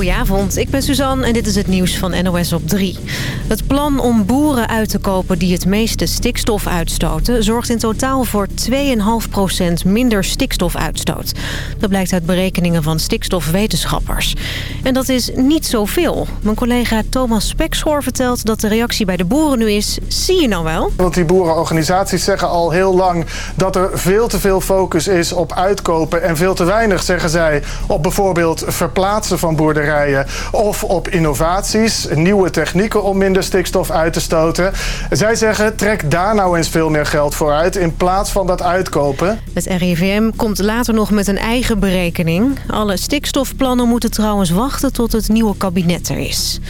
Goedenavond, ik ben Suzanne en dit is het nieuws van NOS op 3. Het plan om boeren uit te kopen die het meeste stikstof uitstoten... zorgt in totaal voor 2,5% minder stikstofuitstoot. Dat blijkt uit berekeningen van stikstofwetenschappers. En dat is niet zoveel. Mijn collega Thomas Spekschoor vertelt dat de reactie bij de boeren nu is... zie je nou wel? Want die boerenorganisaties zeggen al heel lang... dat er veel te veel focus is op uitkopen... en veel te weinig, zeggen zij, op bijvoorbeeld verplaatsen van boerderijen... of op innovaties, nieuwe technieken om minder stikstof uit te stoten. Zij zeggen, trek daar nou eens veel meer geld voor uit... in plaats van dat uitkopen. Het RIVM komt later nog met een eigen berekening. Alle stikstofplannen moeten trouwens wachten tot het nieuwe kabinet er is.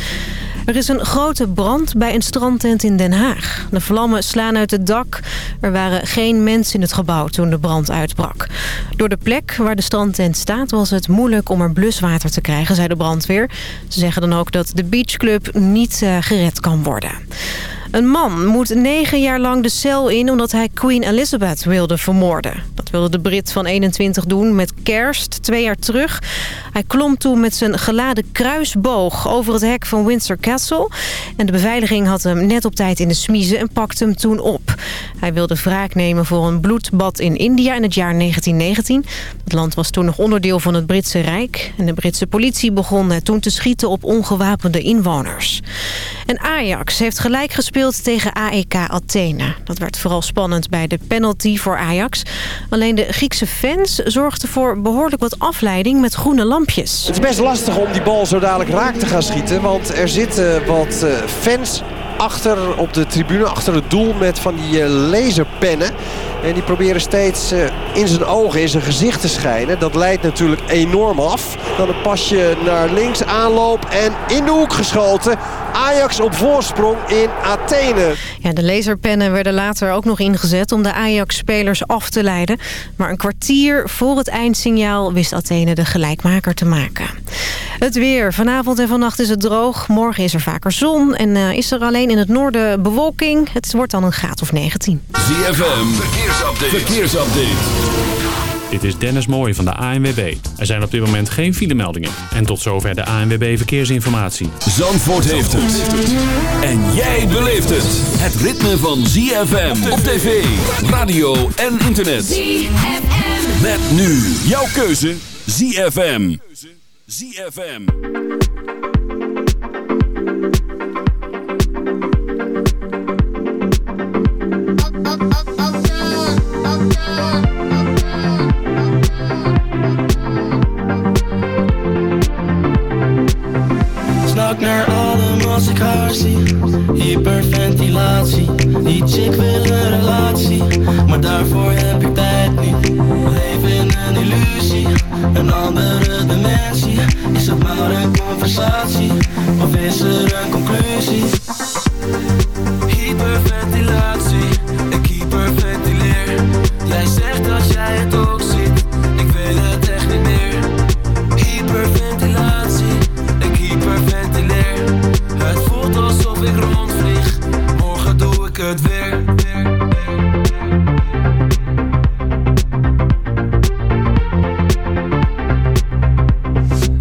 Er is een grote brand bij een strandtent in Den Haag. De vlammen slaan uit het dak. Er waren geen mensen in het gebouw toen de brand uitbrak. Door de plek waar de strandtent staat was het moeilijk om er bluswater te krijgen, zei de brandweer. Ze zeggen dan ook dat de beachclub niet uh, gered kan worden. Een man moet negen jaar lang de cel in omdat hij Queen Elizabeth wilde vermoorden. Dat wilde de Brit van 21 doen met kerst, twee jaar terug. Hij klom toen met zijn geladen kruisboog over het hek van Windsor Castle. En de beveiliging had hem net op tijd in de smiezen en pakte hem toen op. Hij wilde wraak nemen voor een bloedbad in India in het jaar 1919. Het land was toen nog onderdeel van het Britse Rijk. En de Britse politie begon toen te schieten op ongewapende inwoners. En Ajax heeft gelijk gespeeld tegen AEK Athene. Dat werd vooral spannend bij de penalty voor Ajax. Alleen de Griekse fans zorgden voor behoorlijk wat afleiding met groene lampjes. Het is best lastig om die bal zo dadelijk raak te gaan schieten. Want er zitten wat eh, fans achter op de tribune, achter het doel met van die eh, laserpennen. En die proberen steeds uh, in zijn ogen, in zijn gezicht te schijnen. Dat leidt natuurlijk enorm af. Dan een pasje naar links, aanloop en in de hoek geschoten. Ajax op voorsprong in Athene. Ja, de laserpennen werden later ook nog ingezet om de Ajax-spelers af te leiden. Maar een kwartier voor het eindsignaal wist Athene de gelijkmaker te maken. Het weer. Vanavond en vannacht is het droog. Morgen is er vaker zon en uh, is er alleen in het noorden bewolking. Het wordt dan een graad of 19. ZFM. Verkeersupdate. Verkeersupdate. Dit is Dennis Mooij van de ANWB. Er zijn op dit moment geen filemeldingen. En tot zover de ANWB Verkeersinformatie. Zandvoort heeft het. En jij beleeft het. Het ritme van ZFM op tv, radio en internet. ZFM. Met nu jouw keuze ZFM. ZFM. Hyperventilatie Die chick wil een relatie. Maar daarvoor heb ik tijd niet. Leef in een illusie. Een andere dimensie. Is het maar een conversatie? Of is er een conclusie? Hyperventilatie Ik hyperventileer Jij zegt dat jij het ook ziet het weer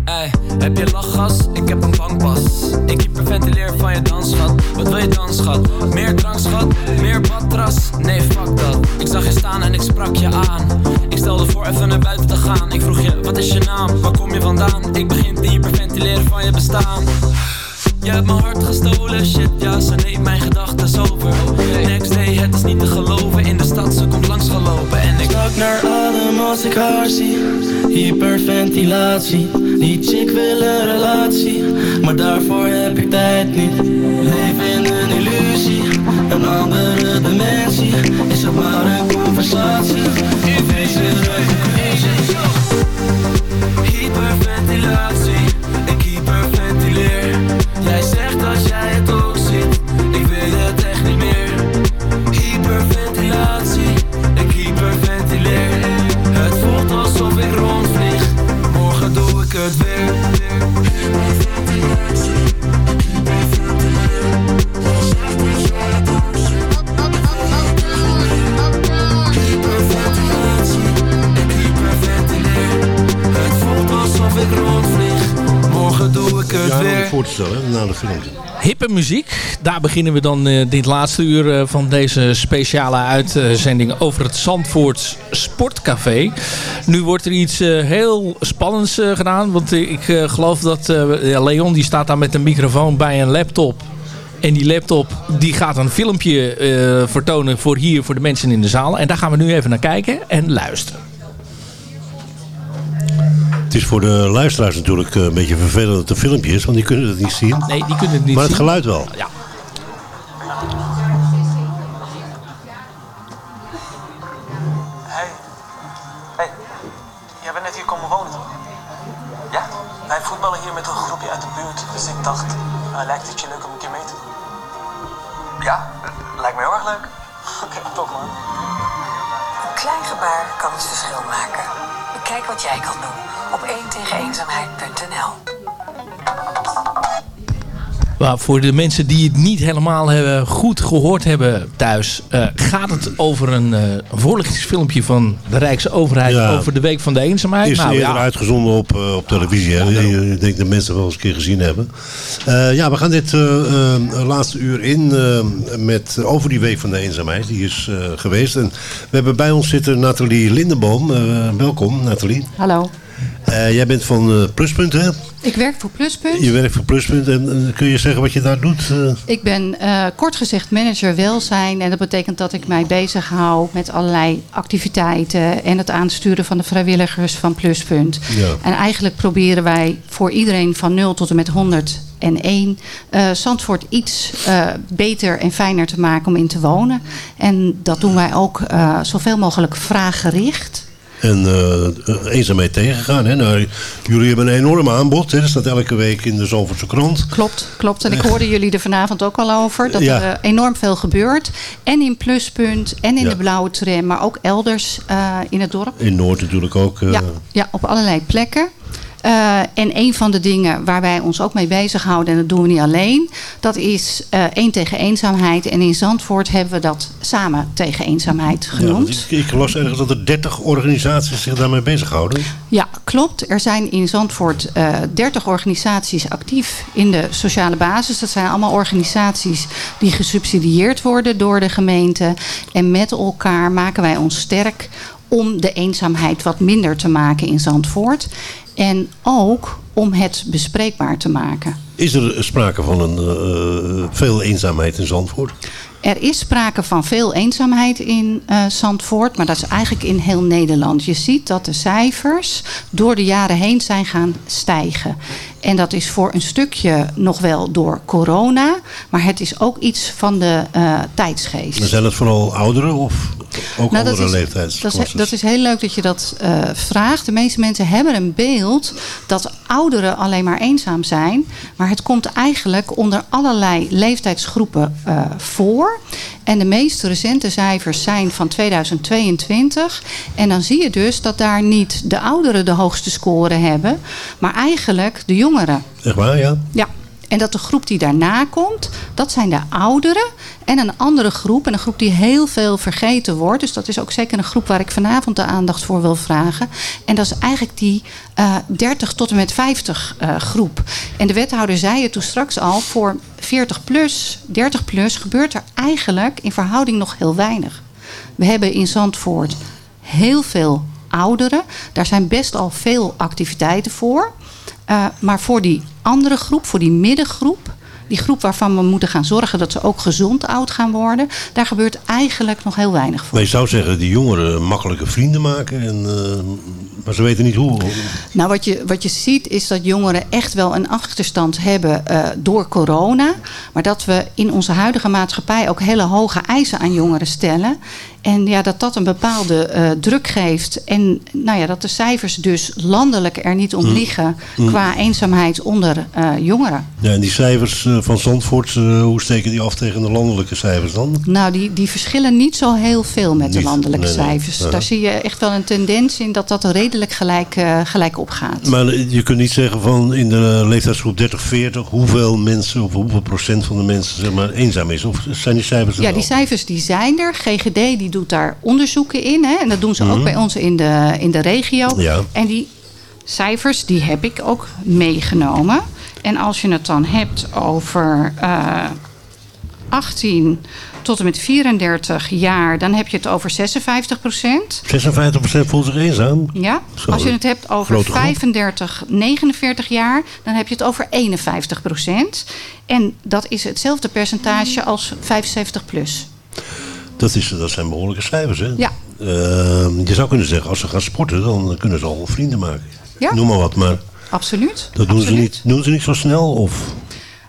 Ey, heb je lachgas? Ik heb een bankpas Ik hyperventileer van je dansschat Wat wil je dan schat? Meer drank schat? Meer badras? Nee fuck dat Ik zag je staan en ik sprak je aan Ik stelde voor even naar buiten te gaan Ik vroeg je wat is je naam? Waar kom je vandaan? Ik begin te hyperventileren van je bestaan je hebt mijn hart gestolen, shit ja, ze neemt mijn gedachten over. Next day, het is niet te geloven, in de stad ze komt langs gelopen. En ik snak naar adem als ik haar zie. Hyperventilatie, die chick wil een relatie. Maar daarvoor heb ik tijd niet. Leef in een illusie, een andere dimensie. Is het maar een conversatie, er Hyperventilatie, Ik hyperventileer Het voelt alsof ik rondvlieg. Morgen doe ik het Ja, om je weer. voor te stellen, na de filmpje. Hippe muziek. Daar beginnen we dan eh, dit laatste uur eh, van deze speciale uitzending over het Zandvoorts Sportcafé. Nu wordt er iets eh, heel spannends gedaan. Want ik geloof dat Leon die staat daar met een microfoon bij een laptop. En die laptop die gaat een filmpje vertonen voor hier, voor de mensen in de zaal. En daar gaan we nu even naar kijken en luisteren. Het is voor de luisteraars natuurlijk eh, een beetje vervelend dat het een filmpje is, want die kunnen het niet zien. Nee, die kunnen het niet Maar het zien. geluid wel. Ja. Hey. Hey. Jij bent net hier komen wonen, toch? Ja? Wij voetballen hier met een groepje uit de buurt. Dus ik dacht, eh, lijkt het je leuk om een keer mee te doen? Ja, lijkt me heel erg leuk. Oké, top man. Een klein gebaar kan het verschil maken. Bekijk wat jij kan doen op 1 tegen eenzaamheid.nl. Maar voor de mensen die het niet helemaal hebben, goed gehoord hebben thuis... eh, gaat het over een eh, een voorlichtingsfilmpje van de Rijksoverheid... Ja. over de Week van de Eenzaamheid. Is Nou, eerder ja. uitgezonden op, eh, op televisie. hè? Ik denk dat mensen wel eens een keer gezien hebben. Eh, ja, we gaan dit eh, eh, laatste uur in met, over die Week van de Eenzaamheid. Die is eh, geweest. En we hebben bij ons zitten Nathalie Lindenboom. Eh, welkom, Nathalie. Hallo. Eh, jij bent van eh, Pluspunt, hè? Ik werk voor Pluspunt. Je werkt voor Pluspunt. En kun je zeggen wat je daar doet? eh? Ik ben kort gezegd manager welzijn. En dat betekent dat ik mij bezighoud met allerlei activiteiten. En het aansturen van de vrijwilligers van Pluspunt. Ja. En eigenlijk proberen wij voor iedereen van 0 tot en met 101 eh Zandvoort iets beter en fijner te maken om in te wonen. En dat doen wij ook zoveel mogelijk vraaggericht. En eh, eenzaamheid tegengaan. Hè? Nou, jullie hebben een enorm aanbod. Hè? Dat staat elke week in de Zalvoortse krant. Klopt, klopt. En ik hoorde jullie er vanavond ook al over. Dat Ja. er eh, enorm veel gebeurt. En in Pluspunt en in Ja. de Blauwe Tram. Maar ook elders eh, in het dorp. In Noord natuurlijk ook. eh, Ja, ja, op allerlei plekken. Eh, en een van de dingen waar wij ons ook mee bezighouden, en dat doen we niet alleen, dat is eh één tegen eenzaamheid. En in Zandvoort hebben we dat samen tegen eenzaamheid Ja, genoemd. ik, ik las ergens dat er 30 organisaties zich daarmee bezighouden. Ja, klopt. Er zijn in Zandvoort eh 30 organisaties actief in de sociale basis. Dat zijn allemaal organisaties die gesubsidieerd worden door de gemeente. En met elkaar maken wij ons sterk om de eenzaamheid wat minder te maken in Zandvoort. En ook om het bespreekbaar te maken. Is er sprake van een, eh, veel eenzaamheid in Zandvoort? Er is sprake van veel eenzaamheid in eh, Zandvoort, maar dat is eigenlijk in heel Nederland. Je ziet dat de cijfers door de jaren heen zijn gaan stijgen. En dat is voor een stukje nog wel door corona, maar het is ook iets van de eh, tijdsgeest. Dan zijn het vooral ouderen of ook Nou, andere leeftijdsklassen? Dat is, dat is heel leuk dat je dat eh, vraagt. De meeste mensen hebben een beeld dat ouderen alleen maar eenzaam zijn. Maar het komt eigenlijk onder allerlei leeftijdsgroepen eh, voor. En de meest recente cijfers zijn van 2022. En dan zie je dus dat daar niet de ouderen de hoogste score hebben, maar eigenlijk de jongeren. Echt waar, ja? Ja. En dat de groep die daarna komt, dat zijn de ouderen. En een andere groep, en een groep die heel veel vergeten wordt. Dus dat is ook zeker een groep waar ik vanavond de aandacht voor wil vragen. En dat is eigenlijk die eh 30 tot en met 50 eh, groep. En de wethouder zei het toen straks al, voor 40 plus, 30 plus gebeurt er eigenlijk in verhouding nog heel weinig. We hebben in Zandvoort heel veel ouderen. Daar zijn best al veel activiteiten voor. Uh, maar voor die andere groep, voor die middengroep, die groep waarvan we moeten gaan zorgen dat ze ook gezond oud gaan worden, daar gebeurt eigenlijk nog heel weinig voor. Maar je zou zeggen, die jongeren makkelijke vrienden maken, en, uh, maar ze weten niet hoe. Nou, wat je, wat je ziet is dat jongeren echt wel een achterstand hebben uh, door corona. Maar dat we in onze huidige maatschappij ook hele hoge eisen aan jongeren stellen. En ja, dat dat een bepaalde uh, druk geeft. En nou ja, dat de cijfers dus landelijk er niet om liegen mm. qua eenzaamheid onder uh, jongeren. Ja, en die cijfers uh, van Zandvoort, hoe steken die af tegen de landelijke cijfers dan? Nou, die, die verschillen niet zo heel veel met niet, de landelijke nee, cijfers. Daar zie je echt wel een tendens in dat dat redelijk gelijk, uh, gelijk opgaat. Maar je kunt niet zeggen van in de leeftijdsgroep 30-40 hoeveel mensen of hoeveel procent van de mensen zeg maar, eenzaam is. Of zijn die cijfers er Ja, wel? die cijfers die zijn er. GGD die doet daar onderzoeken in. Hè, en dat doen ze Mhm. ook bij ons in de, in de regio. Ja. En die cijfers, die heb ik ook meegenomen. En als je het dan hebt over uh, 18 tot en met 34 jaar, dan heb je het over 56 procent. 56 procent voelt zich eenzaam? Ja. Als je het hebt over 35, 49 jaar, dan heb je het over 51 procent. En dat is hetzelfde percentage als 75 plus. Dat, is, dat zijn behoorlijke cijfers, hè? Ja. Uh, je zou kunnen zeggen, als ze gaan sporten, dan kunnen ze al vrienden maken. Ja. Noem maar wat, maar... Absoluut. Dat doen, Absoluut. Ze niet, doen ze niet zo snel, of...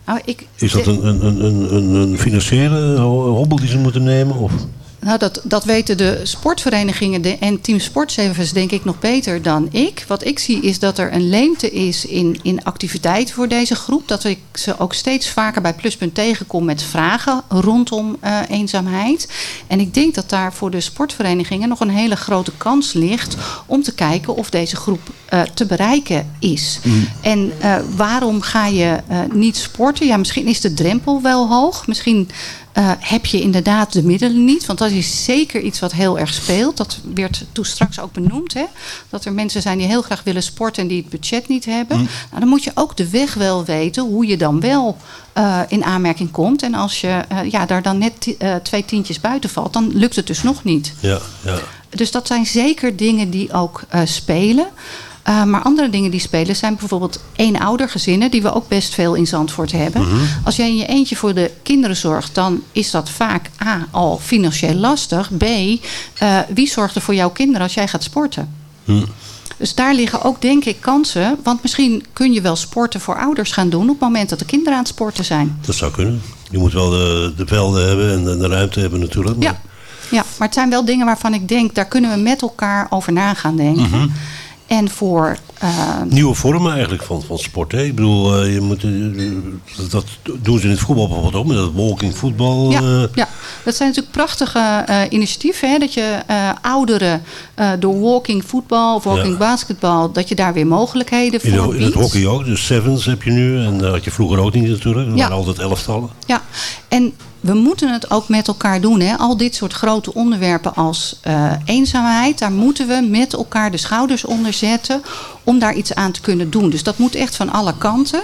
Nou, ik, is dat een, een, een, een, een financiële hobbel die ze moeten nemen? Of? Nou, dat, dat weten de sportverenigingen de, en Team Sportservice denk ik nog beter dan ik. Wat ik zie is dat er een leemte is in, in activiteit voor deze groep. Dat ik ze ook steeds vaker bij Pluspunt tegenkom met vragen rondom uh, eenzaamheid. En ik denk dat daar voor de sportverenigingen nog een hele grote kans ligt om te kijken of deze groep uh, te bereiken is. Mm. En uh, waarom ga je niet sporten? Ja, misschien is de drempel wel hoog. Misschien uh, heb je inderdaad de middelen niet. Want dat is zeker iets wat heel erg speelt. Dat werd toen straks ook benoemd. Hè? Dat er mensen zijn die heel graag willen sporten en die het budget niet hebben. Mm. Nou, dan moet je ook de weg wel weten hoe je dan wel uh, in aanmerking komt. En als je uh, ja, daar dan net twee tientjes buiten valt, dan lukt het dus nog niet. Ja, ja. Dus dat zijn zeker dingen die ook spelen. Uh, maar andere dingen die spelen zijn bijvoorbeeld eenoudergezinnen, die we ook best veel in Zandvoort hebben. Mm -hmm. Als jij in je eentje voor de kinderen zorgt, dan is dat vaak A, al financieel lastig. B, uh, wie zorgt er voor jouw kinderen als jij gaat sporten? Mm. Dus daar liggen ook denk ik kansen. Want misschien kun je wel sporten voor ouders gaan doen op het moment dat de kinderen aan het sporten zijn. Dat zou kunnen. Je moet wel de, de velden hebben en de, de ruimte hebben natuurlijk. Maar... Ja. ja, maar het zijn wel dingen waarvan ik denk, daar kunnen we met elkaar over na gaan denken. Mm -hmm. En voor... Uh, Nieuwe vormen eigenlijk van, van sport. Hè? Ik bedoel, uh, je moet, uh, dat doen ze in het voetbal bijvoorbeeld ook. Met dat walking voetbal. Ja, ja, dat zijn natuurlijk prachtige initiatieven. Hè? Dat je ouderen door walking voetbal of walking ja. basketbal... dat je daar weer mogelijkheden voor in, de, in het hockey ook. De sevens heb je nu. En dat had je vroeger ook niet natuurlijk. Er ja. waren altijd elftallen. Ja, en we moeten het ook met elkaar doen. Hè? Al dit soort grote onderwerpen als uh, eenzaamheid, daar moeten we met elkaar de schouders onder zetten om daar iets aan te kunnen doen. Dus dat moet echt van alle kanten.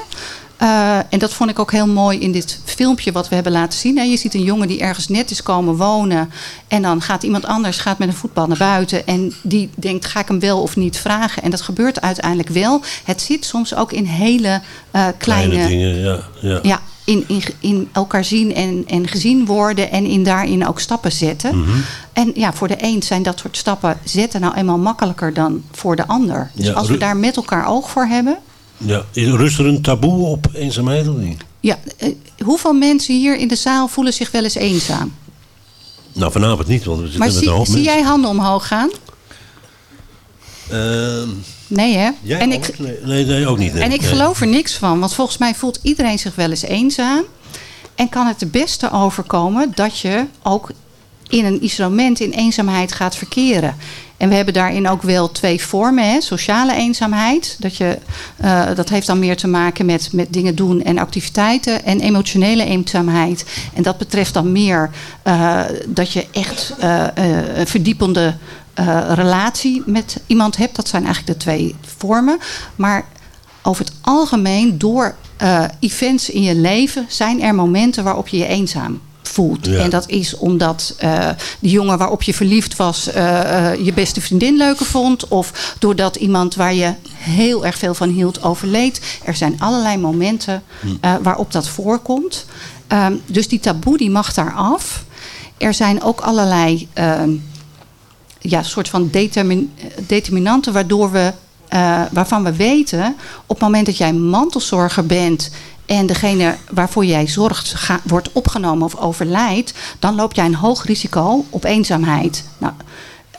Uh, en dat vond ik ook heel mooi in dit filmpje wat we hebben laten zien. Hè. Je ziet een jongen die ergens net is komen wonen. En dan gaat iemand anders gaat met een voetbal naar buiten. En die denkt, ga ik hem wel of niet vragen? En dat gebeurt uiteindelijk wel. Het zit soms ook in hele uh, kleine, kleine dingen. Ja, ja. ja in, in, in elkaar zien en, en gezien worden. En in daarin ook stappen zetten. Mm -hmm. En ja, voor de een zijn dat soort stappen zetten nou eenmaal makkelijker dan voor de ander. Dus Ja, als we daar met elkaar oog voor hebben. Ja. Rust er een taboe op eenzaamheid of niet? Ja, eh, hoeveel mensen hier in de zaal voelen zich wel eens eenzaam? Nou, vanavond niet, want we zitten Maar met zie, een hoop zie mensen. jij handen omhoog gaan? Ehm, Nee, hè? jij en ik, nee, nee, nee, ook niet. nee. en ik geloof er niks van, want volgens mij voelt iedereen zich wel eens eenzaam. En kan het het beste overkomen dat je ook in een isolement in eenzaamheid gaat verkeren. En we hebben daarin ook wel twee vormen. Hè? Sociale eenzaamheid. Dat, je, eh, dat heeft dan meer te maken met, met dingen doen en activiteiten. En emotionele eenzaamheid. En dat betreft dan meer eh, dat je echt eh, verdiepende eh, relatie met iemand hebt. Dat zijn eigenlijk de twee vormen. Maar over het algemeen, door eh, events in je leven, zijn er momenten waarop je je eenzaam voelt. Ja. En dat is omdat eh die jongen waarop je verliefd was, je beste vriendin leuker vond. Of doordat iemand waar je heel erg veel van hield overleed. Er zijn allerlei momenten eh, waarop dat voorkomt. Ehm, dus die taboe die mag daar af. Er zijn ook allerlei ehm, ja, soort van determin- determinanten waardoor we, eh, waarvan we weten op het moment dat jij mantelzorger bent en degene waarvoor jij zorgt ga- wordt opgenomen of overlijdt, dan loop jij een hoog risico op eenzaamheid. Nou,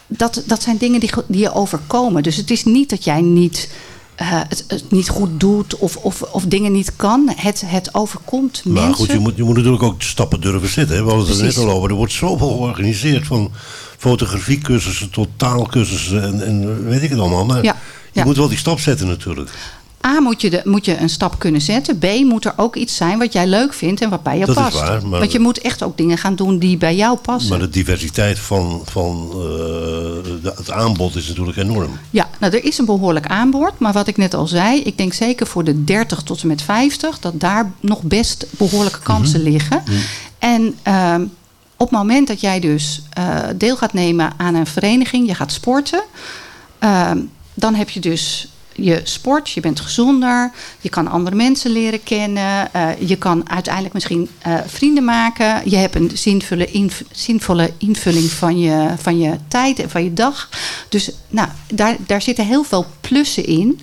dat, dat zijn dingen die, die je overkomen. Dus het is niet dat jij niet, eh, het, het niet goed doet of, of, of dingen niet kan. Het, het overkomt Maar mensen. goed, je moet, je moet natuurlijk ook stappen durven zetten. Hè? We hadden het er net al over. Er wordt zoveel georganiseerd. Van fotografiecursussen tot taalkursussen en, en weet ik het allemaal. Maar Ja, je ja. moet wel die stap zetten natuurlijk. A, moet je, de, moet je een stap kunnen zetten. B, moet er ook iets zijn wat jij leuk vindt en wat bij jou Dat is past. waar, maar- Want je moet echt ook dingen gaan doen die bij jou passen. Maar de diversiteit van, van eh, de- het aanbod is natuurlijk enorm. Ja, nou er is een behoorlijk aanbod. Maar wat ik net al zei, ik denk zeker voor de 30 tot en met 50... dat daar nog best behoorlijke kansen liggen. En ehm, op het moment dat jij dus eh, deel gaat nemen aan een vereniging... je gaat sporten, ehm, dan heb je dus je sport, je bent gezonder, je kan andere mensen leren kennen, eh, je kan uiteindelijk misschien eh, vrienden maken, je hebt een zinvolle, inv- zinvolle invulling van je, van je tijd en van je dag. Dus nou, daar, daar zitten heel veel plussen in.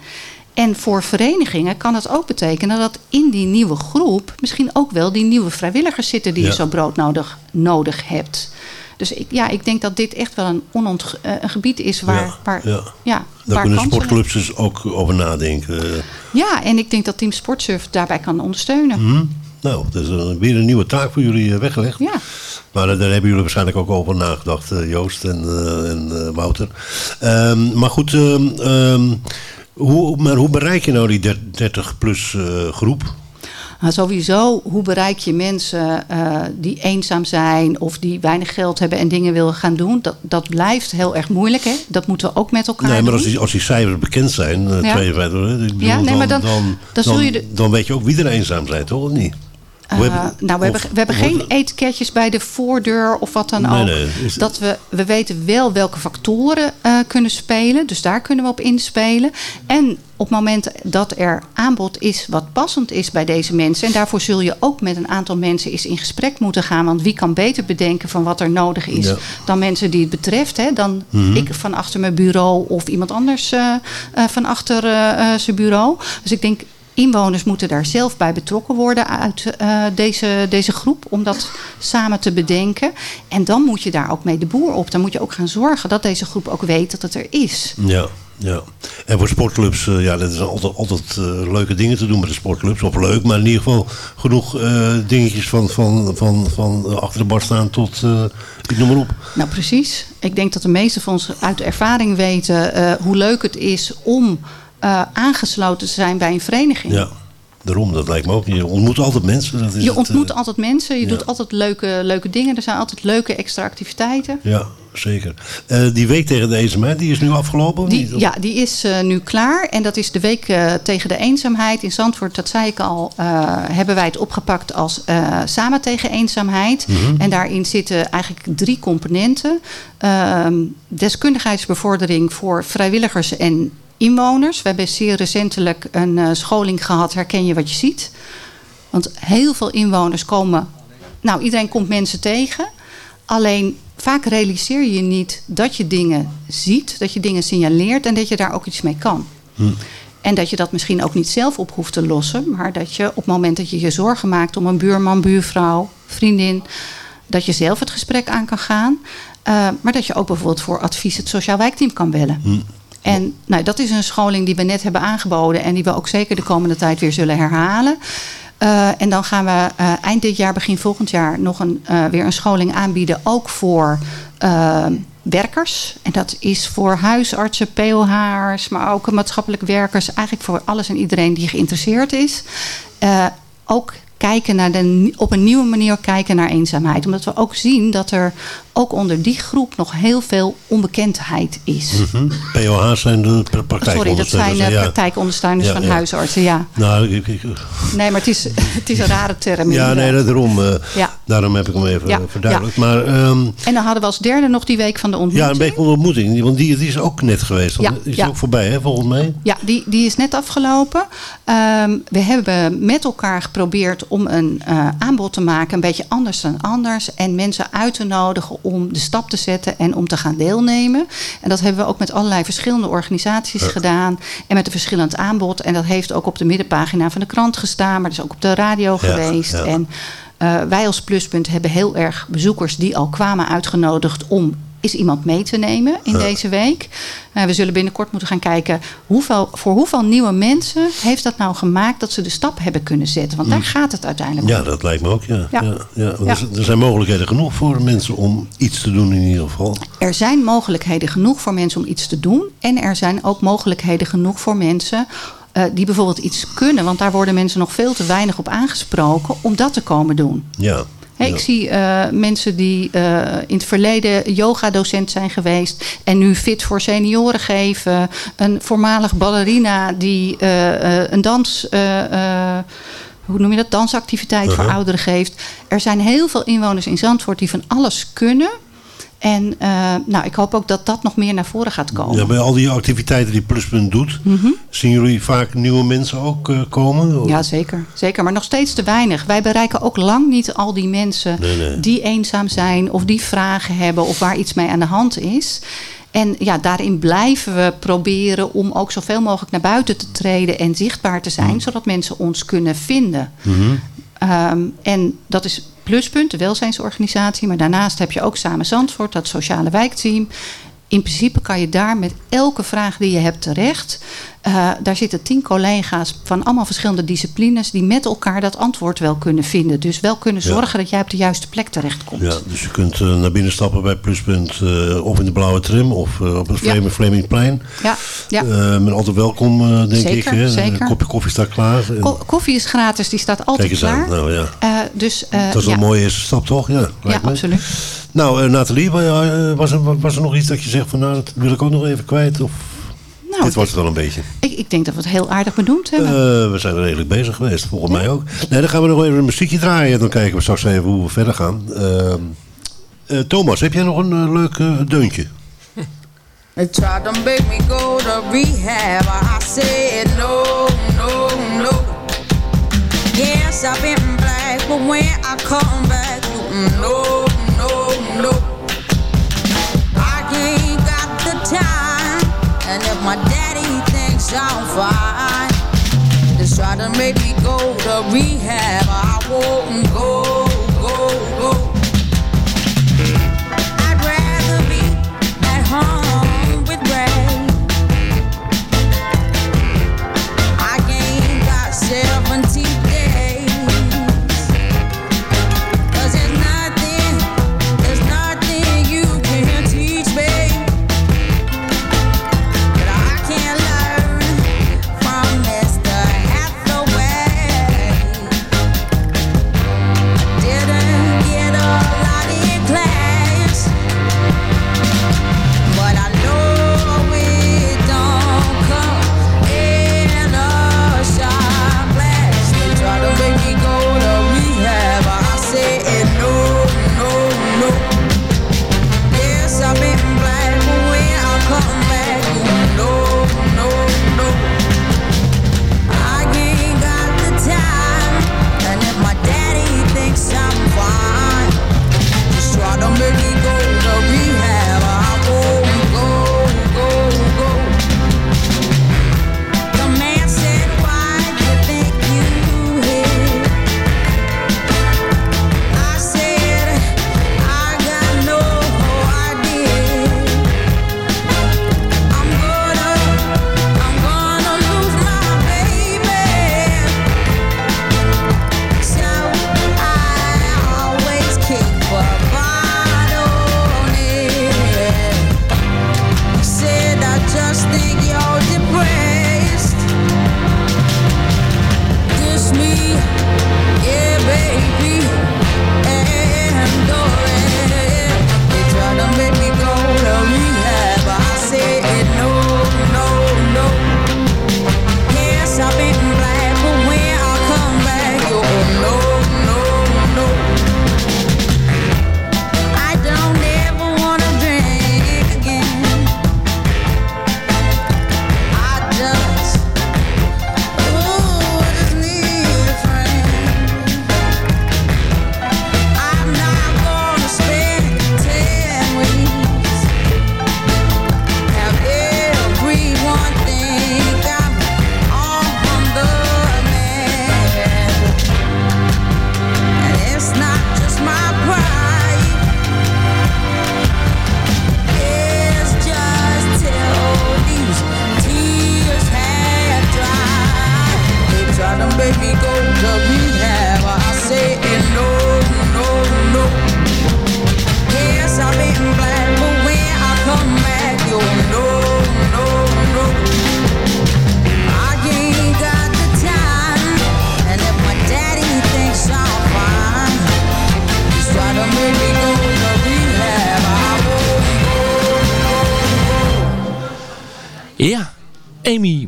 En voor verenigingen kan het ook betekenen dat in die nieuwe groep misschien ook wel die nieuwe vrijwilligers zitten die Ja. je zo broodnodig nodig hebt. Dus ik, ja, ik denk dat dit echt wel een, onont, eh, een gebied is waar, Ja, waar, ja. ja. Daar waar kunnen sportclubs dus ook over nadenken. ja, en ik denk dat Team Sportsurf daarbij kan ondersteunen. Hm? Nou, dat is een- weer een nieuwe taak voor jullie eh, weggelegd. Ja. Maar eh, daar hebben jullie waarschijnlijk ook over nagedacht, Joost en, en Wouter. Ehm, maar goed, ehm, ehm, hoe, maar hoe bereik je nou die 30-plus groep? Maar sowieso, hoe bereik je mensen eh, die eenzaam zijn of die weinig geld hebben en dingen willen gaan doen? Dat, dat blijft heel erg moeilijk. Hè? Dat moeten we ook met elkaar Nee, maar doen. als die, als die cijfers bekend zijn, eh, Ja. 52, hè, ik bedoel, Ja, nee, maar dan- dan, dan zul je de- dan weet je ook wie er eenzaam zijn, toch? Of niet? Eh, Hoe heb- nou, we of- hebben, we hebben geen etiketjes bij de voordeur of wat dan Nee, ook. nee, Dat we, we weten wel welke factoren eh, kunnen spelen. Dus daar kunnen we op inspelen. En op het moment dat er aanbod is wat passend is bij deze mensen. En daarvoor zul je ook met een aantal mensen eens in gesprek moeten gaan. Want wie kan beter bedenken van wat er nodig is Ja. dan mensen die het betreft. Hè? Dan Mhm. ik van achter mijn bureau of iemand anders eh, eh, van achter eh, eh, zijn bureau. Dus ik denk inwoners moeten daar zelf bij betrokken worden uit eh, deze, deze groep. Om dat samen te bedenken. En dan moet je daar ook mee de boer op. Dan moet je ook gaan zorgen dat deze groep ook weet dat het er is. Ja, ja. En voor sportclubs, eh, ja, dat is altijd, altijd eh, leuke dingen te doen met de sportclubs. Of leuk, maar in ieder geval genoeg dingetjes van, van, van, van achter de bar staan tot, ik noem maar op. Nou, precies. Ik denk dat de meesten van ons uit ervaring weten hoe leuk het is om eh, aangesloten te zijn bij een vereniging. Ja, daarom, dat lijkt me ook. Je ontmoet altijd mensen. Dat is Je ontmoet eh, altijd mensen, je ja. doet altijd leuke, leuke dingen. Er zijn altijd leuke extra activiteiten. ja, zeker. Eh, die week tegen de eenzaamheid, die is nu afgelopen niet? Ja, die is nu klaar. En dat is de week tegen de eenzaamheid. In Zandvoort, dat zei ik al, hebben wij het opgepakt als Samen tegen eenzaamheid. Mhm. En daarin zitten eigenlijk drie componenten. Ehm, deskundigheidsbevordering voor vrijwilligers en inwoners. We hebben zeer recentelijk een eh, scholing gehad, herken je wat je ziet. Want heel veel inwoners komen... Nou, iedereen komt mensen tegen. Alleen vaak realiseer je niet dat je dingen ziet, dat je dingen signaleert en dat je daar ook iets mee kan. Hm. En dat je dat misschien ook niet zelf op hoeft te lossen, maar dat je op het moment dat je je zorgen maakt om een buurman, buurvrouw, vriendin, dat je zelf het gesprek aan kan gaan. Eh, maar dat je ook bijvoorbeeld voor advies het sociaal wijkteam kan bellen. Hm. En nou, dat is een scholing die we net hebben aangeboden en die we ook zeker de komende tijd weer zullen herhalen. Eh, en dan gaan we eh, eind dit jaar, begin volgend jaar, nog een, eh, weer een scholing aanbieden. Ook voor werkers. En dat is voor huisartsen, POH'ers, maar ook maatschappelijk werkers. Eigenlijk voor alles en iedereen die geïnteresseerd is. Ook kijken naar de, op een nieuwe manier kijken naar eenzaamheid. Omdat we ook zien dat er ook onder die groep nog heel veel onbekendheid is. Mhm. POH's zijn de pra- praktijkondersteuners. Sorry, dat zijn eh, ja. praktijkondersteuners Ja, van ja. huisartsen, ja. Nou, ik, ik- Nee, maar het is, het is een rare term. ja, nee, dat- daarom, eh, Ja. daarom heb ik hem even Ja, eh, verduidelijkt. Maar ehm, En dan hadden we als derde nog die week van de ja, ontmoeting. een beetje van de ontmoeting, want die, die is ook net geweest. Ja, die is ja. ook voorbij, hè, volgens mij. Ja, die, die is net afgelopen. Ehm, we hebben met elkaar geprobeerd om een eh, aanbod te maken, een beetje anders dan anders. En mensen uit te nodigen om de stap te zetten en om te gaan deelnemen. En dat hebben we ook met allerlei verschillende organisaties Ja. gedaan. En met een verschillend aanbod. En dat heeft ook op de middenpagina van de krant gestaan, maar dat is ook op de radio Ja, geweest. ja. En eh, wij als pluspunt hebben heel erg bezoekers die al kwamen uitgenodigd om is iemand mee te nemen in Ja. deze week. Eh, we zullen binnenkort moeten gaan kijken hoeveel, voor hoeveel nieuwe mensen heeft dat nou gemaakt dat ze de stap hebben kunnen zetten. Want daar Mm. gaat het uiteindelijk Ja, om. dat lijkt me ook, ja. Ja. ja. ja, want Ja. Er, er zijn mogelijkheden genoeg voor mensen om iets te doen in ieder geval. Er zijn mogelijkheden genoeg voor mensen om iets te doen. En er zijn ook mogelijkheden genoeg voor mensen eh, die bijvoorbeeld iets kunnen. Want daar worden mensen nog veel te weinig op aangesproken om dat te komen doen. Ja. Ik zie eh, mensen die eh, in het verleden yoga-docent zijn geweest en nu fit voor senioren geven. Een voormalig ballerina die eh, een dans. hoe noem je dat? Dansactiviteit voor Uh-huh. ouderen geeft. Er zijn heel veel inwoners in Zandvoort die van alles kunnen. En eh, nou, ik hoop ook dat dat nog meer naar voren gaat komen. Ja, bij al die activiteiten die Pluspunt doet, Mhm. zien jullie vaak nieuwe mensen ook eh, komen? Ja, zeker. zeker. Maar nog steeds te weinig. Wij bereiken ook lang niet al die mensen Nee, nee. die eenzaam zijn of die vragen hebben of waar iets mee aan de hand is. En ja, daarin blijven we proberen om ook zoveel mogelijk naar buiten te treden en zichtbaar te zijn, zodat mensen ons kunnen vinden. Mhm. Ehm, en dat is Pluspunt, de welzijnsorganisatie. Maar daarnaast heb je ook Samen Zandvoort, dat sociale wijkteam. In principe kan je daar met elke vraag die je hebt terecht. Eh, daar zitten tien collega's van allemaal verschillende disciplines... die met elkaar dat antwoord wel kunnen vinden. Dus wel kunnen Ja. zorgen dat jij op de juiste plek terechtkomt. Ja, dus je kunt eh, naar binnen stappen bij Pluspunt eh, of in de blauwe trim of op het Ja. Fleming, Flemingplein. Ja, ja. Eh, men altijd welkom, denk Zeker, ik. Hè? zeker. Een kopje koffie staat klaar. En- Ko- koffie is gratis, die staat altijd Kijk eens klaar. aan. Nou, ja. Dus, dat is ja. een mooie eerste stap, toch? Ja, Ja, absoluut. Nou, eh, Nathalie, wa- eh, was er, was er nog iets dat je zegt van nou, dat wil ik ook nog even kwijt? Of Nou, dit was het wel een beetje? Ik, ik denk dat we het heel aardig benoemd hebben. Eh, we zijn er redelijk bezig geweest, volgens mij ook. Nee, dan gaan we nog even een muziekje draaien en dan kijken we straks even hoe we verder gaan. Ehm, eh, Thomas, heb jij nog een eh, leuk eh, deuntje? They tried to make me go to rehab. I said no, no, no. Yes, I've been black, but when I come back, no, no. I ain't got the time, and if my daddy thinks I'm fine, just try to make me go to rehab. I won't go,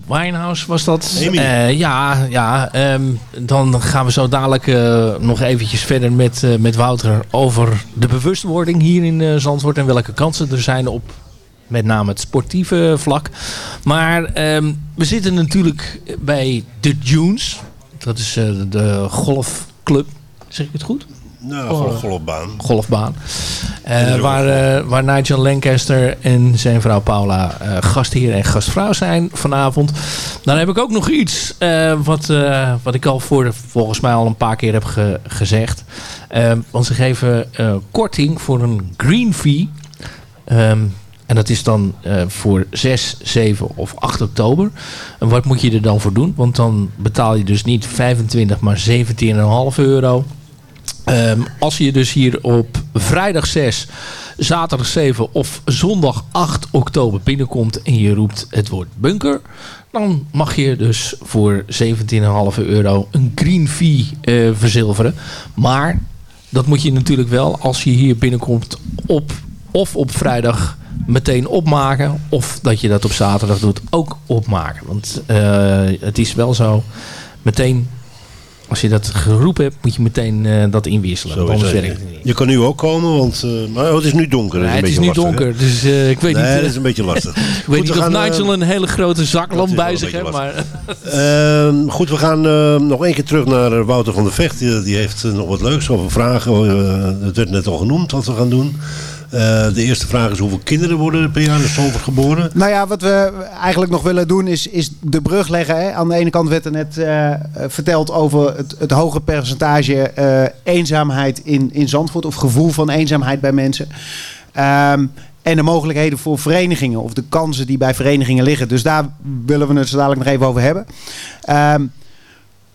Winehouse was dat. Eh, ja, ja ehm, dan gaan we zo dadelijk eh, nog eventjes verder met, eh, met Wouter over de bewustwording hier in Zandvoort en welke kansen er zijn op met name het sportieve vlak. Maar ehm, we zitten natuurlijk bij de Dunes. Dat is de golfclub. Zeg ik het goed? Nou, Oh. golfbaan. golfbaan. Eh, waar, eh, waar Nigel Lancaster en zijn vrouw Paula eh, gastheer en gastvrouw zijn vanavond. Dan heb ik ook nog iets wat, wat ik al voor, volgens mij al een paar keer heb ge- gezegd. Want ze geven korting voor een green fee. Ehm, en dat is dan voor 6, 7 of 8 oktober. En wat moet je er dan voor doen? Want dan betaal je dus niet 25, maar 17,5 euro. Ehm, als je dus hier op vrijdag 6, zaterdag 7 of zondag 8 oktober binnenkomt en je roept het woord bunker, dan mag je dus voor 17,5 euro een green fee eh, verzilveren. Maar dat moet je natuurlijk wel als je hier binnenkomt op of op vrijdag meteen opmaken of dat je dat op zaterdag doet ook opmaken. Want eh, het is wel zo meteen als je dat geroepen hebt, moet je meteen eh, dat inwisselen. Zo want is anders het. werkt het niet. Je kan nu ook komen, want eh, maar, oh, het is nu donker. Nee, het is nu lastig, donker, dus eh, ik weet nee, niet... eh, dat is een beetje lastig. ik Goed, weet niet of Nigel eh, een hele grote zaklamp bij zich heeft, maar... Ehm, goed, we gaan eh, nog één keer terug naar eh, Wouter van der Vecht. Die, die heeft eh, nog wat leuks over vragen. Eh, het werd net al genoemd wat we gaan doen. Eh, de eerste vraag is hoeveel kinderen worden er per jaar in Zandvoort geboren? Nou ja, wat we eigenlijk nog willen doen is, is de brug leggen. Hè. Aan de ene kant werd er net eh, verteld over het, het hoge percentage eh, eenzaamheid in, in Zandvoort. Of gevoel van eenzaamheid bij mensen. Ehm, en de mogelijkheden voor verenigingen. Of de kansen die bij verenigingen liggen. Dus daar willen we het zo dadelijk nog even over hebben. Ehm,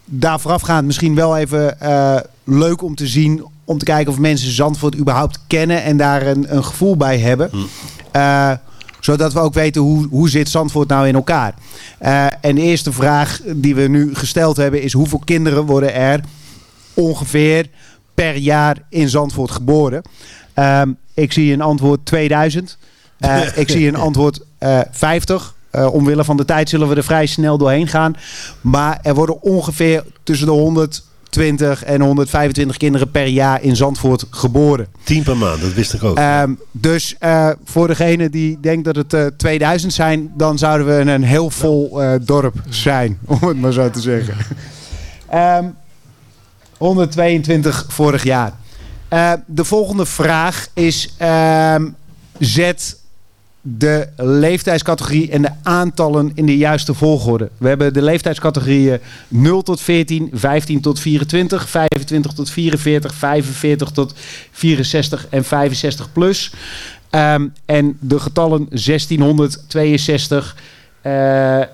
daar voorafgaand misschien wel even leuk om te zien. Om te kijken of mensen Zandvoort überhaupt kennen. En daar een, een gevoel bij hebben. Eh, zodat we ook weten hoe, hoe zit Zandvoort nou in elkaar. Eh, en de eerste vraag die we nu gesteld hebben is... hoeveel kinderen worden er ongeveer per jaar in Zandvoort geboren? Ehm, ik zie een antwoord 2000. Eh, ik zie een antwoord eh 50. Eh, omwille van de tijd zullen we er vrij snel doorheen gaan. Maar er worden ongeveer tussen de 120 en 125 kinderen per jaar in Zandvoort geboren. 10 per maand, dat wist ik ook. Ehm, dus eh, voor degene die denkt dat het eh 2000 zijn, dan zouden we een heel vol eh, dorp zijn, om het maar zo te zeggen. Ehm 122 vorig jaar. Eh, de volgende vraag is: ehm, zet de leeftijdscategorie en de aantallen in de juiste volgorde. We hebben de leeftijdscategorieën 0 tot 14, 15 tot 24, 25 tot 44, 45 tot 64 en 65 plus. Ehm, en de getallen 1662, eh, eh,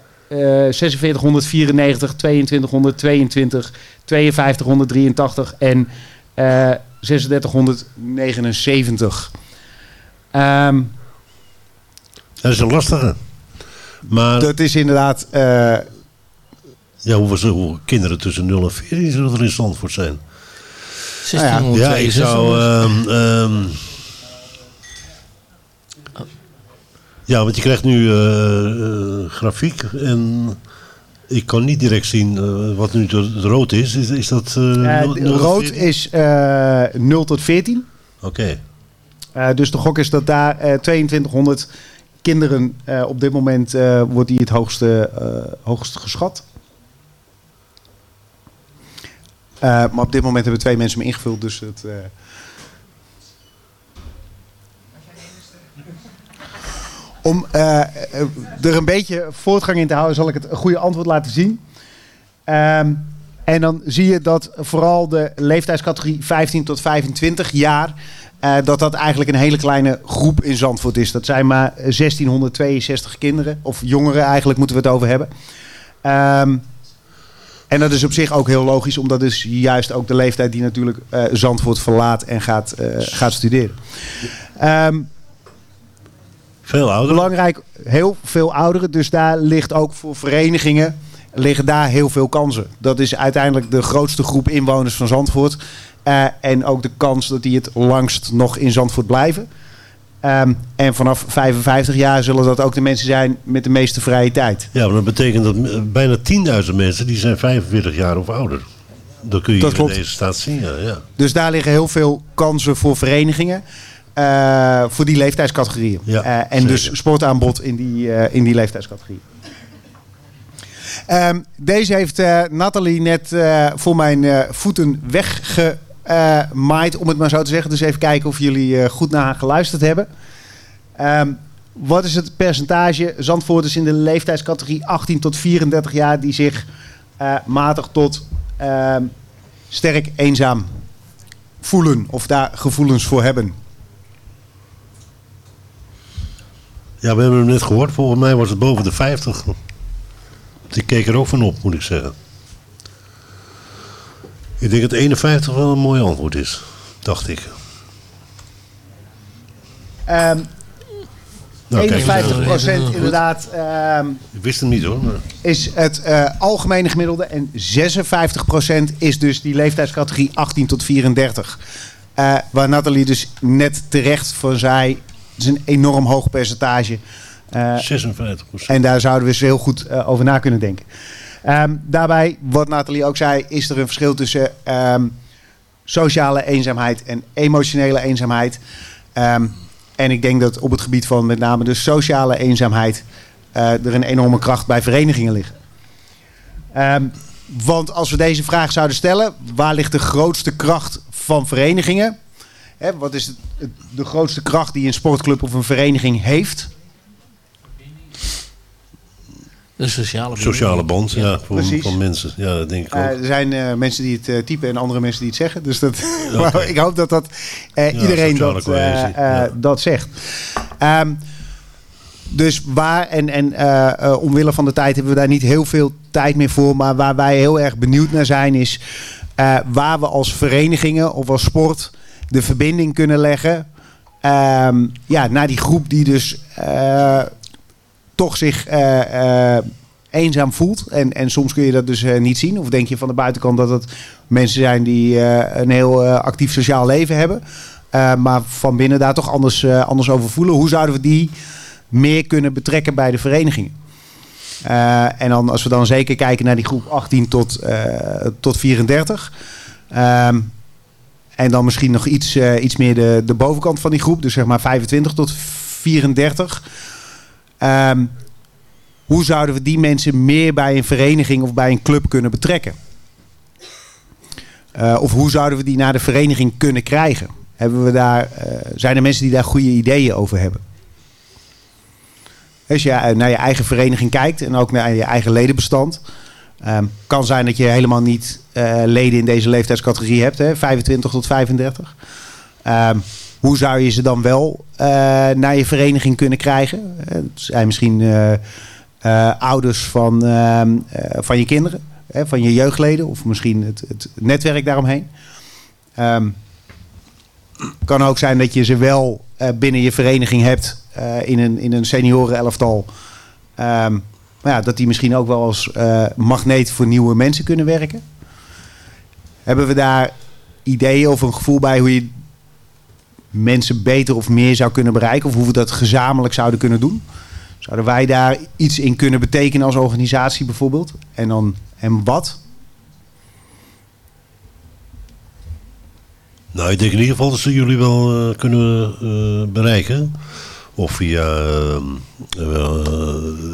4694, 2222, 5283 en eh 3679. Ehm, Dat is een lastige. Maar, dat is inderdaad... eh, ja, hoeveel, hoeveel kinderen tussen 0 en 14 zullen er in Zandvoort zijn? Nou Ja, ik zou... ehm, ehm, ja, want je krijgt nu eh, eh, grafiek en ik kan niet direct zien wat nu het rood is. Is, is dat... tot rood 14? is eh 0 tot 14. Oké. Eh, dus de gok is dat daar eh 2200 kinderen eh, op dit moment eh, wordt die het hoogste, eh, hoogst geschat. Maar op dit moment hebben twee mensen me ingevuld, dus het... Om er een beetje voortgang in te houden, zal ik het goede antwoord laten zien. Ehm, en dan zie je dat vooral de leeftijdscategorie 15 tot 25 jaar... eh, dat dat eigenlijk een hele kleine groep in Zandvoort is. Dat zijn maar 1662 kinderen. Of jongeren eigenlijk moeten we het over hebben. Ehm, en dat is op zich ook heel logisch. Omdat is juist ook de leeftijd die natuurlijk eh, Zandvoort verlaat en gaat, eh, gaat studeren. Ehm, Veel ouderen. Belangrijk, heel veel ouderen. Dus daar ligt ook voor verenigingen liggen daar heel veel kansen. Dat is uiteindelijk de grootste groep inwoners van Zandvoort. Eh, en ook de kans dat die het langst nog in Zandvoort blijven. Ehm, en vanaf 55 jaar zullen dat ook de mensen zijn met de meeste vrije tijd. Ja, maar dat betekent dat eh, bijna 10.000 mensen die zijn 45 jaar of ouder. Dat kun je Dat in deze staat zien. Ja, ja. Dus daar liggen heel veel kansen voor verenigingen. eh, voor die leeftijdscategorieën. Ja, en zeker. dus sportaanbod in die, eh, in die leeftijdscategorie. Ehm, deze heeft Nathalie net voor mijn voeten weggemaaid, om het maar zo te zeggen. Dus even kijken of jullie eh, goed naar geluisterd hebben. Ehm, wat is het percentage Zandvoorters in de leeftijdscategorie 18 tot 34 jaar die zich eh, matig tot ehm, sterk eenzaam voelen of daar gevoelens voor hebben? ja, we hebben hem net gehoord. Volgens mij was het boven de 50. Ik keek er ook van op, moet ik zeggen. Ik denk dat 51 wel een mooi antwoord is. Dacht ik. Ehm Nou, kijk eens 51 aan. inderdaad ehm, Ik wist hem niet hoor. Maar... is het eh, algemene gemiddelde. En 56% is dus die leeftijdscategorie 18 tot 34. Eh, waar Nathalie dus net terecht voor zei. Het is een enorm hoog percentage. Eh, 56% En daar zouden we eens heel goed over na kunnen denken. Ehm, daarbij, wat Nathalie ook zei, is er een verschil tussen ehm, sociale eenzaamheid en emotionele eenzaamheid. Ehm, en ik denk dat op het gebied van met name de sociale eenzaamheid eh, er een enorme kracht bij verenigingen ligt. Want als we deze vraag zouden stellen, waar ligt de grootste kracht van verenigingen? Wat is het- de grootste kracht die een sportclub of een vereniging heeft? De sociale band. Sociale band, ja, voor, Precies. van mensen. Ja, dat denk ik ook. Eh, er zijn eh, mensen die het eh, typen en andere mensen die het zeggen. Dus dat, ik hoop dat, dat eh, Ja, iedereen dat, ja. dat zegt. Ehm, dus waar, en, en eh, eh, omwille van de tijd hebben we daar niet heel veel tijd meer voor. Maar waar wij heel erg benieuwd naar zijn is eh, waar we als verenigingen of als sport de verbinding kunnen leggen. ehm, ja, naar die groep die dus eh, toch zich eh, eh, eenzaam voelt. En, en soms kun je dat dus eh, niet zien. Of denk je van de buitenkant dat het mensen zijn die een heel actief sociaal leven hebben. Maar van binnen daar toch anders, anders over voelen. Hoe zouden we die meer kunnen betrekken bij de verenigingen? En dan, als we dan zeker kijken naar die groep 18 tot, tot 34. Ehm, en dan misschien nog iets, iets meer de, de bovenkant van die groep. Dus zeg maar 25 tot 34. Ehm, hoe zouden we die mensen meer bij een vereniging of bij een club kunnen betrekken? Eh, of hoe zouden we die naar de vereniging kunnen krijgen? Hebben we daar, eh, zijn er mensen die daar goede ideeën over hebben? Als je eh, naar je eigen vereniging kijkt en ook naar je eigen ledenbestand. ehm, kan zijn dat je helemaal niet leden in deze leeftijdscategorie hebt, hè, 25 tot 35. Ehm, hoe zou je ze dan wel eh, naar je vereniging kunnen krijgen? Eh, Het zijn misschien eh, ouders van, ehm, eh, van je kinderen, hè, van je jeugdleden, of misschien het, het netwerk daaromheen. Ehm kan ook zijn dat je ze wel binnen je vereniging hebt in een, in een seniorenelftal. Ehm maar ja, dat die misschien ook wel als eh, magneet voor nieuwe mensen kunnen werken. Hebben we daar ideeën of een gevoel bij hoe je mensen beter of meer zou kunnen bereiken? Of hoe we dat gezamenlijk zouden kunnen doen? Zouden wij daar iets in kunnen betekenen als organisatie bijvoorbeeld? En, dan, en wat? Nou, ik denk in ieder geval dat ze jullie wel eh, kunnen eh, bereiken. Of via eh,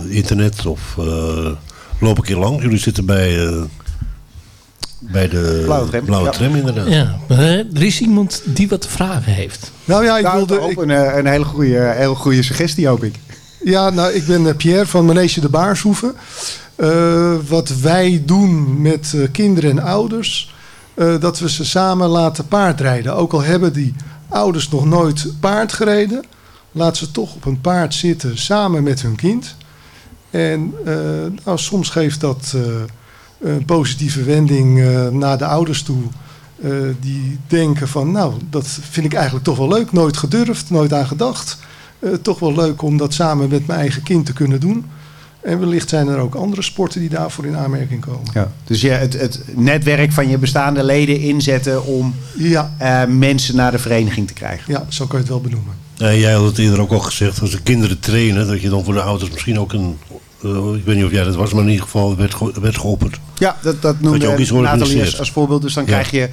internet of loop ik hier lang. Jullie zitten bij, bij de Blauwe tram, blauwe ja. inderdaad. Ja, eh, er is iemand die wat te vragen heeft. Nou ja, ik Nou, wilde... ik- een, eh, een hele goede, hele goede suggestie, hoop ik. Ja, nou, ik ben eh, Pierre van Manege de Baarshoeven. Eh, wat wij doen met eh, kinderen en ouders, eh, dat we ze samen laten paardrijden. Ook al hebben die ouders nog nooit paard gereden, laat ze toch op een paard zitten samen met hun kind. En eh, nou, soms geeft dat eh, een positieve wending eh, naar de ouders toe. eh, die denken van, nou, dat vind ik eigenlijk toch wel leuk. Nooit gedurfd, nooit aan gedacht. Eh, toch wel leuk om dat samen met mijn eigen kind te kunnen doen. En wellicht zijn er ook andere sporten die daarvoor in aanmerking komen. Ja. Dus je, het, het netwerk van je bestaande leden inzetten om Ja. eh, mensen naar de vereniging te krijgen. Ja, zo kan je het wel benoemen. Jij had het eerder ook al gezegd, als de kinderen trainen, dat je dan voor de ouders misschien ook een, eh, ik weet niet of jij dat was, maar in ieder geval werd, ge- werd geopperd. Ja, dat, dat Dat je noemde ook iets Nathalie als, als voorbeeld. Dus dan Ja. krijg je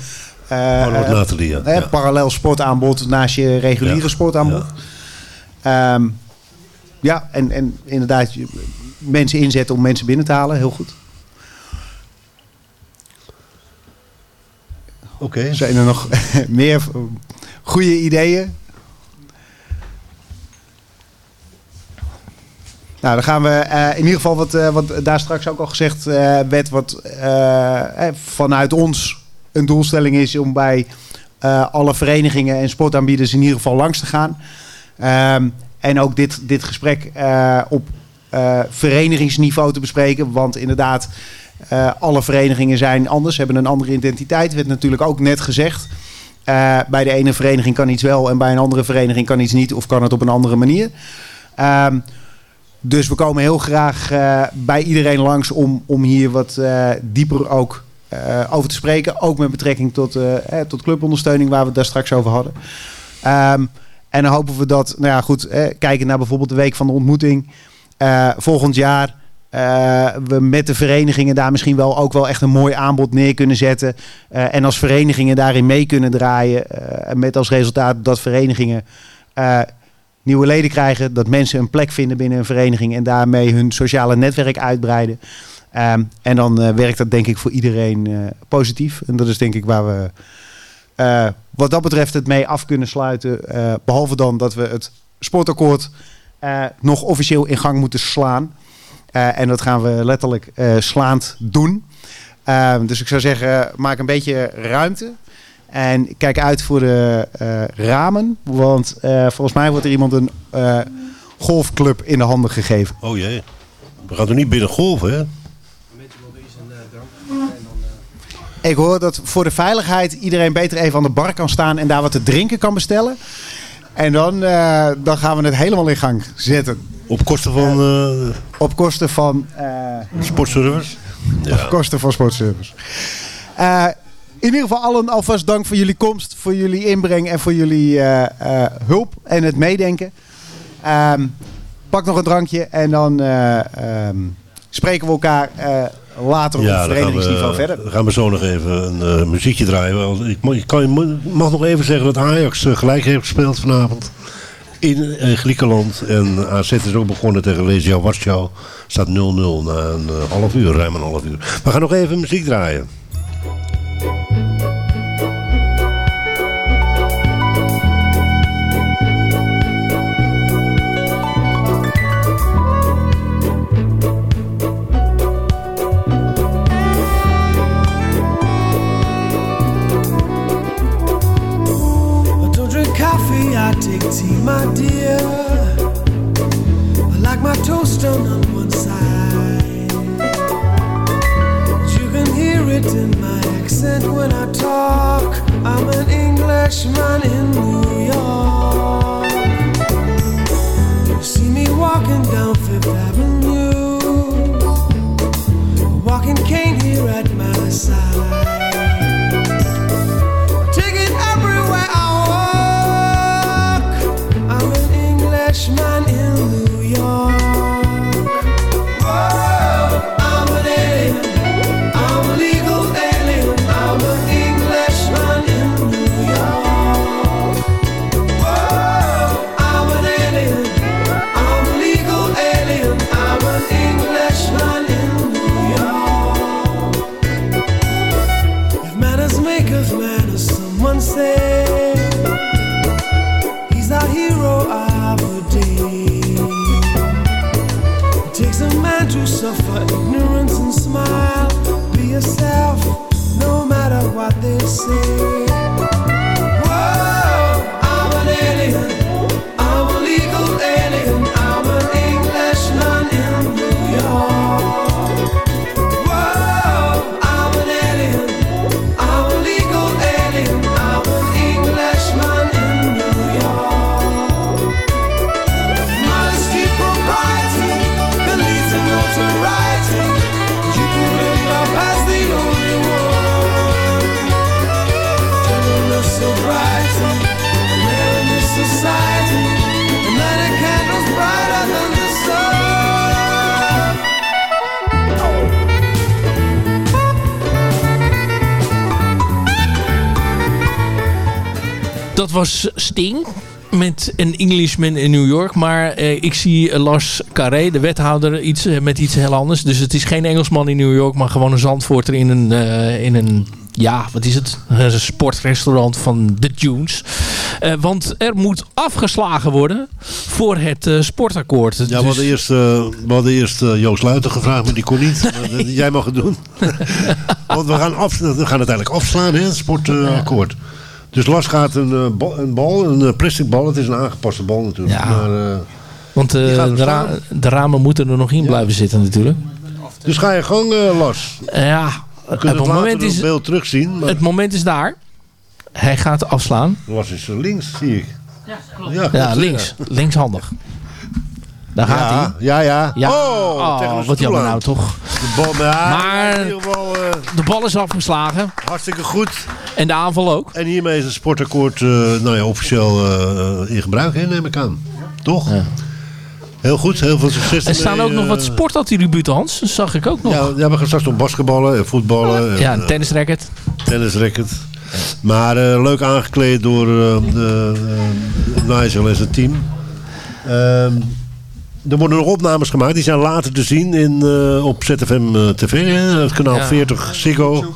eh, dat eh, Nathalie, ja. eh, parallel sportaanbod naast je reguliere sportaanbod. Ja, ja en, en inderdaad je- mensen inzetten om mensen binnen te halen. Heel goed. Oké. Zijn er nog meer goede ideeën? Nou, dan gaan we eh, in ieder geval wat, eh, wat daar straks ook al gezegd eh, werd, wat vanuit ons een doelstelling is om bij alle verenigingen en sportaanbieders in ieder geval langs te gaan. Ehm, en ook dit, dit gesprek op verenigingsniveau te bespreken. Want inderdaad, alle verenigingen zijn anders, hebben een andere identiteit. Werd natuurlijk ook net gezegd. Bij de ene vereniging kan iets wel en bij een andere vereniging kan iets niet of kan het op een andere manier. Ehm, dus we komen heel graag eh, bij iedereen langs om, om hier wat eh, dieper ook eh, over te spreken. Ook met betrekking tot, eh, tot clubondersteuning, waar we het daar straks over hadden. Ehm, en dan hopen we dat, nou ja, goed, eh, kijken naar bijvoorbeeld de week van de ontmoeting. volgend jaar we met de verenigingen daar misschien wel ook wel echt een mooi aanbod neer kunnen zetten. En als verenigingen daarin mee kunnen draaien. eh, met als resultaat dat verenigingen nieuwe leden krijgen. Dat mensen een plek vinden binnen een vereniging en daarmee hun sociale netwerk uitbreiden. Ehm, en dan eh, werkt dat denk ik voor iedereen eh, positief. En dat is denk ik waar we eh, wat dat betreft het mee af kunnen sluiten. Eh, behalve dan dat we het sportakkoord nog officieel in gang moeten slaan. En dat gaan we letterlijk slaand doen. Ehm, dus ik zou zeggen, maak een beetje ruimte. En kijk uit voor de eh, ramen. Want eh, volgens mij wordt er iemand een eh, golfclub in de handen gegeven. Oh jee. We gaan er niet binnen golven, hè? Ik hoor dat voor de veiligheid iedereen beter even aan de bar kan staan en daar wat te drinken kan bestellen. En dan, dan gaan we het helemaal in gang zetten. Op kosten van... op kosten van... Sportservice? Op kosten van sportservice. In ieder geval allen alvast dank voor jullie komst, voor jullie inbreng en voor jullie eh, eh, hulp en het meedenken. Ehm, pak nog een drankje en dan eh, ehm, spreken we elkaar later op gaan verenigingsniveau we, verder. dan gaan we zo nog even een muziekje draaien. Want Ik, mag- ik kan, je mag nog even zeggen dat Ajax gelijk heeft gespeeld vanavond. In Griekenland. En AZ is ook begonnen tegen Legia Warschau. Staat 0-0 na een half uur, ruim een half uur. We gaan nog even muziek draaien. Tea, my dear. I like my toast on one side. You can hear it in my accent when I talk. I'm an Englishman in New York. You see me walking down Fifth Avenue, walking cane here at my side. They dat was Sting met een Englishman in New York. Maar eh, ik zie eh, Lars Carré, de wethouder, iets, eh, met iets heel anders. Dus het is geen Engelsman in New York, maar gewoon een Zandvoorter in een, in een ja, wat is het? Een sportrestaurant van de Dunes. Want er moet afgeslagen worden voor het sportakkoord. Ja, we Dus- hadden eerst, eh, we hadden eerst Joost Luiten gevraagd, maar die kon niet. Jij mag het doen. Want we gaan, af, we gaan het eigenlijk afslaan, hè, het sportakkoord. Dus Lars gaat een, eh, bal, een bal, een eh, plastic bal. Het is een aangepaste bal natuurlijk. Ja. Maar, eh, Want eh, de, ra- de ramen moeten er nog in blijven zitten natuurlijk. Dus ga je gang, eh, Lars. Ja, We het kunnen het moment, later is, beeld terugzien. Maar het moment is daar. Hij gaat afslaan. Lars is links, zie ik. Ja, Ja, goed, links. Linkshandig. Daar gaat Ja, hij. ja, ja. Ja. Oh, Oh, wat jammer nou toch. De bal, maar, ja, Maar- in ieder geval, eh, De bal is afgeslagen. hartstikke goed. En de aanval ook. En hiermee is het sportakkoord eh, nou ja, officieel eh, in gebruik, hè, neem ik aan. Toch? Heel goed, heel veel succes. Er staan ook nog wat sportattributen, Hans. Dat zag ik ook nog. Ja, ja, we gaan straks nog basketballen en voetballen. Ja, en, een tennisracket. tennisracket. Maar leuk aangekleed door eh, Nigel en zijn team. Ehm, er worden nog opnames gemaakt. Die zijn later te zien in, eh, op ZFM eh, TV. Hè, het kanaal Ja. 40 Ziggo.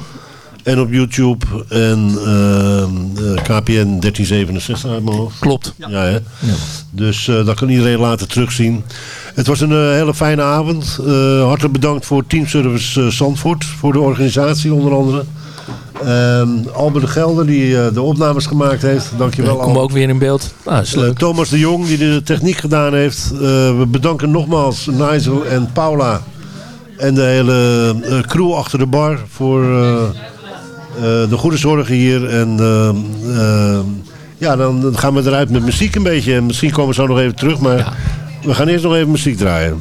En op YouTube. En ehm, eh, KPN 1367 uit mijn hoofd. Klopt. Ja, hè? Dus eh, dat kan iedereen later terugzien. Het was een hele fijne avond. Eh, hartelijk bedankt voor Teamservice eh, Zandvoort. Voor de organisatie onder andere. Ehm Albert de Gelder die eh, de opnames gemaakt heeft. Dankjewel Kom ook weer in beeld. Ah, is eh, leuk. Thomas de Jong die de techniek gedaan heeft. Eh, we bedanken nogmaals Nigel en Paula. En de hele crew achter de bar voor de goede zorg hier. En ja, dan dan gaan we eruit met muziek een beetje. En misschien komen we zo nog even terug. Maar we gaan eerst nog even muziek draaien.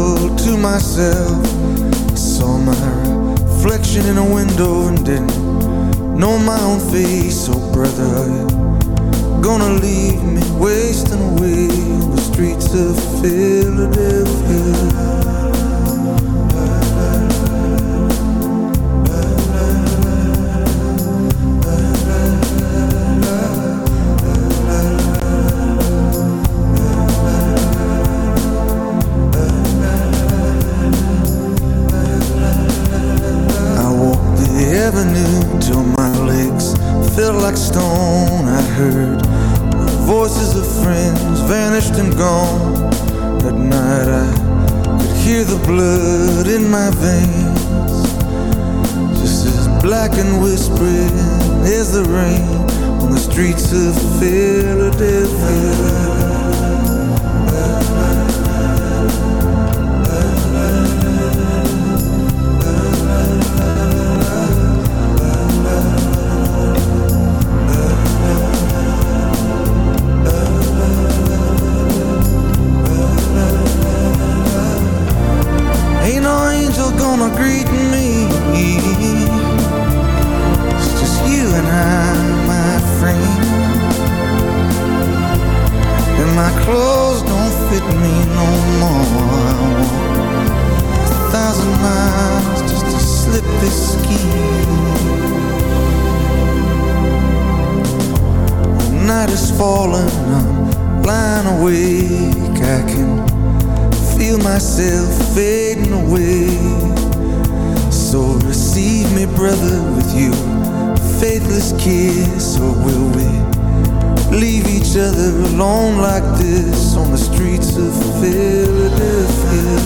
chuckled to myself. I saw my reflection in a window and didn't know my own face. Oh, brother, gonna leave me wasting away on the streets of Philadelphia. So will we leave each other alone like this on the streets of Philadelphia?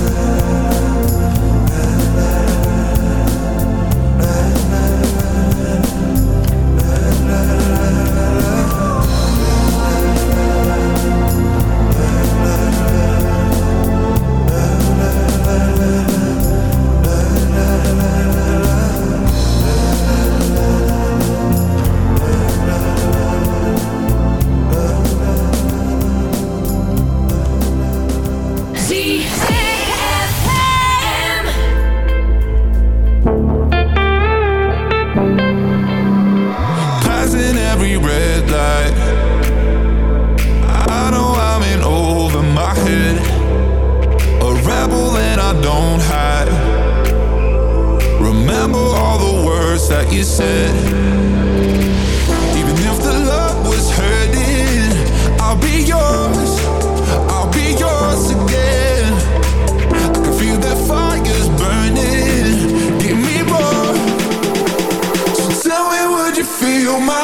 words that you said. Even if the love was hurting I'll be yours, I'll be yours again. I can feel that fire's burning. Give me more. So tell me, would you feel my